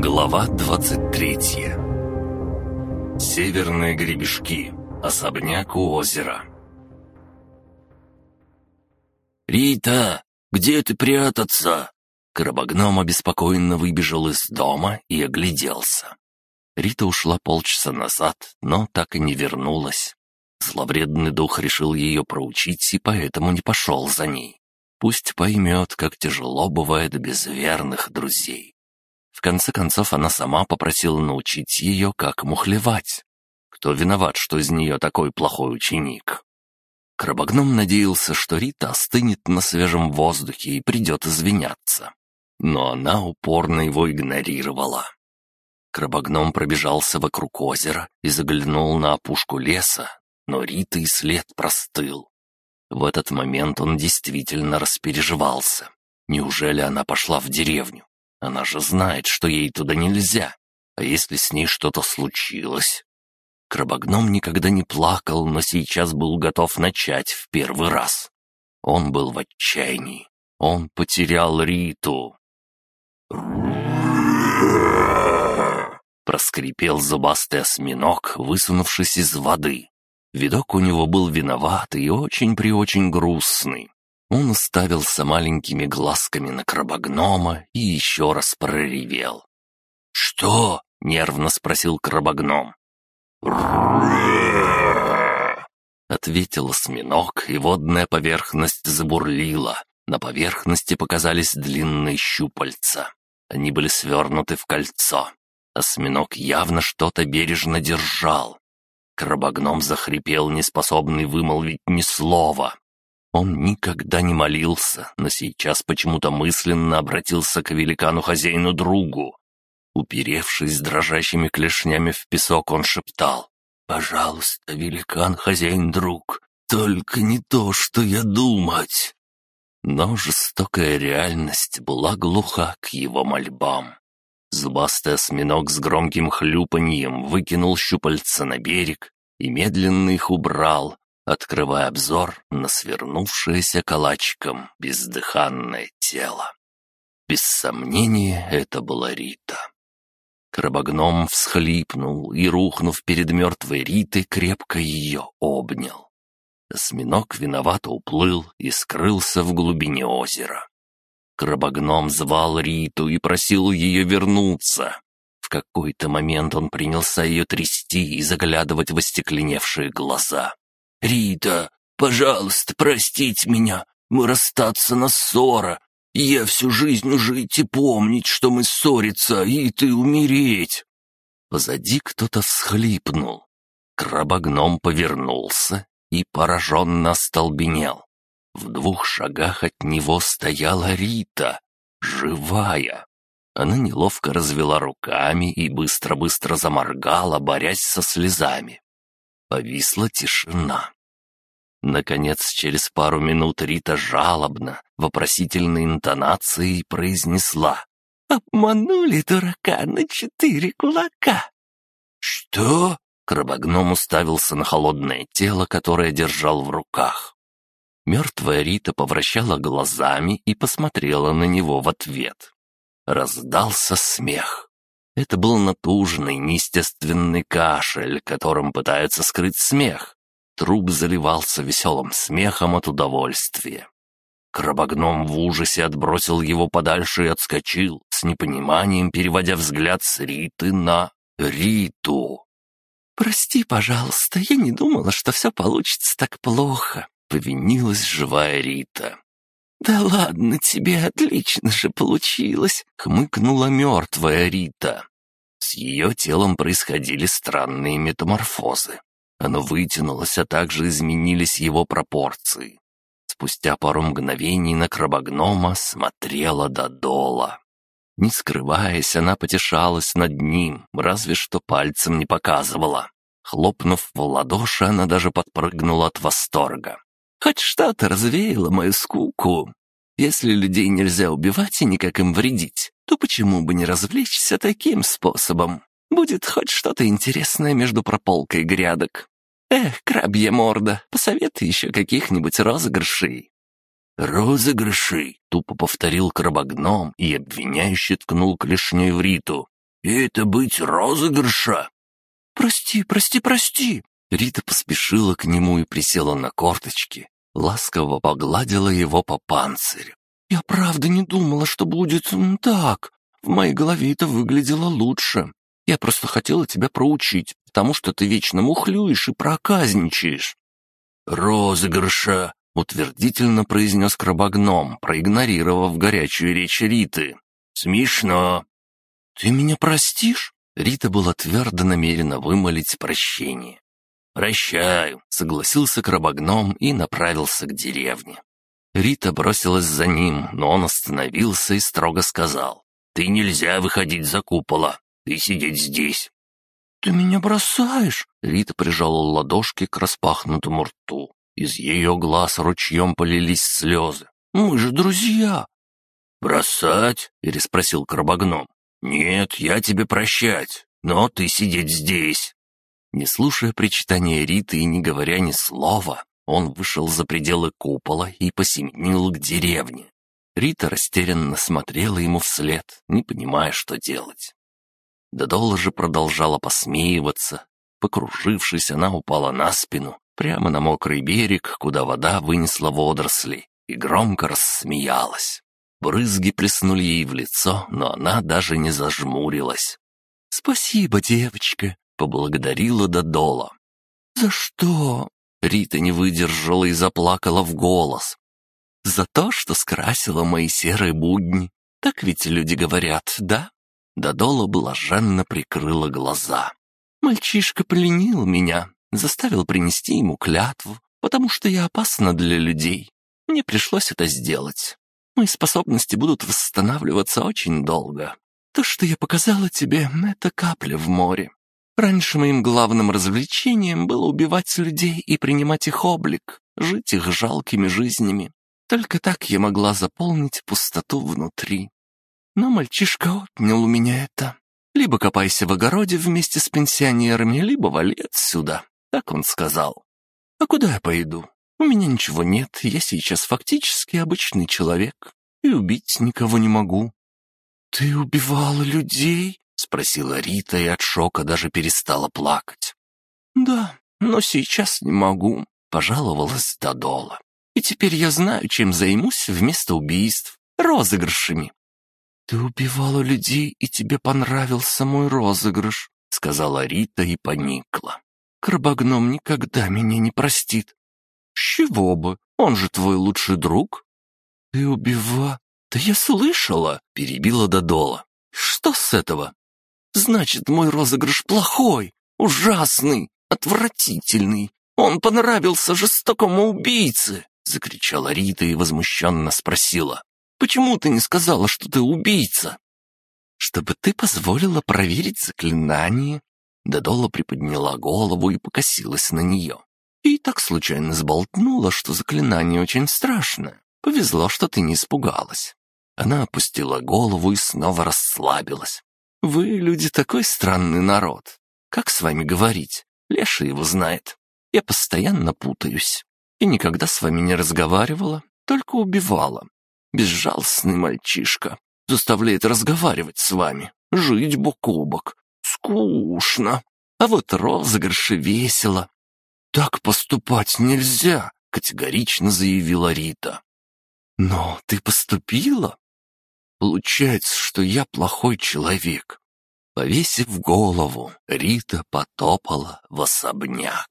Глава 23 Северные гребешки. Особняк у озера. «Рита, где ты прятаться?» Крабогном обеспокоенно выбежал из дома и огляделся. Рита ушла полчаса назад, но так и не вернулась. Зловредный дух решил ее проучить и поэтому не пошел за ней. Пусть поймет, как тяжело бывает без верных друзей. В конце концов, она сама попросила научить ее, как мухлевать. Кто виноват, что из нее такой плохой ученик? Крабогном надеялся, что Рита остынет на свежем воздухе и придет извиняться. Но она упорно его игнорировала. Крабогном пробежался вокруг озера и заглянул на опушку леса, но Рита и след простыл. В этот момент он действительно распереживался. Неужели она пошла в деревню? Она же знает, что ей туда нельзя. А если с ней что-то случилось? Крабогном никогда не плакал, но сейчас был готов начать в первый раз. Он был в отчаянии. Он потерял Риту. Проскрипел зубастый осьминог, высунувшись из воды. Видок у него был виноватый и очень-преочень грустный. Он уставился маленькими глазками на крабогнома и еще раз проревел. «Что?» — нервно спросил крабогном. Ответил осьминог, и водная поверхность забурлила. На поверхности показались длинные щупальца. Они были свернуты в кольцо. Осьминог явно что-то бережно держал. Крабогном захрипел, неспособный вымолвить ни слова. Он никогда не молился, но сейчас почему-то мысленно обратился к великану-хозяину-другу. Уперевшись дрожащими клешнями в песок, он шептал. «Пожалуйста, великан, хозяин-друг, только не то, что я думать». Но жестокая реальность была глуха к его мольбам. Зубастый осьминог с громким хлюпаньем выкинул щупальца на берег и медленно их убрал, открывая обзор на свернувшееся калачиком бездыханное тело. Без сомнения, это была Рита. Крабогном всхлипнул и, рухнув перед мертвой Ритой, крепко ее обнял. Осьминог виновато уплыл и скрылся в глубине озера. Крабогном звал Риту и просил ее вернуться. В какой-то момент он принялся ее трясти и заглядывать в остекленевшие глаза. «Рита, пожалуйста, простите меня, мы расстаться на ссора. Я всю жизнь жить и помнить, что мы ссориться, и ты умереть». Позади кто-то всхлипнул. Крабогном повернулся и пораженно остолбенел. В двух шагах от него стояла Рита, живая. Она неловко развела руками и быстро-быстро заморгала, борясь со слезами. Повисла тишина. Наконец, через пару минут Рита жалобно, вопросительной интонацией произнесла. «Обманули дурака на четыре кулака!» «Что?» — крабогном уставился на холодное тело, которое держал в руках. Мертвая Рита повращала глазами и посмотрела на него в ответ. Раздался смех. Это был натужный, неестественный кашель, которым пытаются скрыть смех. Труп заливался веселым смехом от удовольствия. Крабогном в ужасе отбросил его подальше и отскочил, с непониманием переводя взгляд с Риты на Риту. «Прости, пожалуйста, я не думала, что все получится так плохо», — повинилась живая Рита. «Да ладно тебе, отлично же получилось!» — хмыкнула мертвая Рита. С ее телом происходили странные метаморфозы. Оно вытянулось, а также изменились его пропорции. Спустя пару мгновений на крабогнома смотрела до дола. Не скрываясь, она потешалась над ним, разве что пальцем не показывала. Хлопнув в ладоши, она даже подпрыгнула от восторга. Хоть что-то развеяло мою скуку. Если людей нельзя убивать и никак им вредить, то почему бы не развлечься таким способом? Будет хоть что-то интересное между прополкой грядок. Эх, крабья морда, посоветуй еще каких-нибудь розыгрышей. «Розыгрыши!» — тупо повторил крабогном и обвиняюще ткнул клешней в Риту. «И это быть розыгрыша!» «Прости, прости, прости!» Рита поспешила к нему и присела на корточки, ласково погладила его по панцирю. «Я правда не думала, что будет так. В моей голове это выглядело лучше. Я просто хотела тебя проучить, потому что ты вечно мухлюешь и проказничаешь». «Розыгрыша!» — утвердительно произнес крабогном, проигнорировав горячую речь Риты. «Смешно!» «Ты меня простишь?» Рита была твердо намерена вымолить прощение. «Прощаю», — согласился крабогном и направился к деревне. Рита бросилась за ним, но он остановился и строго сказал. «Ты нельзя выходить за купола. Ты сидеть здесь». «Ты меня бросаешь?» Рита прижала ладошки к распахнутому рту. Из ее глаз ручьем полились слезы. «Мы же друзья!» «Бросать?» — переспросил крабогном. «Нет, я тебе прощать, но ты сидеть здесь». Не слушая причитания Риты и не говоря ни слова, он вышел за пределы купола и посеменил к деревне. Рита растерянно смотрела ему вслед, не понимая, что делать. Додола же продолжала посмеиваться. Покружившись, она упала на спину, прямо на мокрый берег, куда вода вынесла водоросли, и громко рассмеялась. Брызги плеснули ей в лицо, но она даже не зажмурилась. «Спасибо, девочка», — поблагодарила Додола. «За что?» Рита не выдержала и заплакала в голос. «За то, что скрасила мои серые будни. Так ведь люди говорят, да?» Додола блаженно прикрыла глаза. «Мальчишка пленил меня, заставил принести ему клятву, потому что я опасна для людей. Мне пришлось это сделать. Мои способности будут восстанавливаться очень долго. То, что я показала тебе, — это капля в море. Раньше моим главным развлечением было убивать людей и принимать их облик, жить их жалкими жизнями. Только так я могла заполнить пустоту внутри. Но мальчишка отнял у меня это. Либо копайся в огороде вместе с пенсионерами, либо вали отсюда. Так он сказал. А куда я пойду? У меня ничего нет, я сейчас фактически обычный человек. И убить никого не могу. «Ты убивала людей?» — спросила Рита и от шока даже перестала плакать. «Да, но сейчас не могу», — пожаловалась Додола. «И теперь я знаю, чем займусь вместо убийств. Розыгрышами. «Ты убивала людей, и тебе понравился мой розыгрыш», — сказала Рита и поникла. «Крабогном никогда меня не простит». «С чего бы? Он же твой лучший друг». «Ты убива...» «Да я слышала», — перебила Додола. «Что с этого?» «Значит, мой розыгрыш плохой, ужасный, отвратительный. Он понравился жестокому убийце!» — закричала Рита и возмущенно спросила. Почему ты не сказала, что ты убийца?» «Чтобы ты позволила проверить заклинание». Додола приподняла голову и покосилась на нее. И так случайно сболтнула, что заклинание очень страшное. Повезло, что ты не испугалась. Она опустила голову и снова расслабилась. «Вы, люди, такой странный народ. Как с вами говорить? Леша его знает. Я постоянно путаюсь. И никогда с вами не разговаривала, только убивала. Безжалостный мальчишка. Заставляет разговаривать с вами, жить бок о бок. Скучно. А вот розыгрыши весело. «Так поступать нельзя», — категорично заявила Рита. «Но ты поступила?» «Получается, что я плохой человек». Повесив голову, Рита потопала в особняк.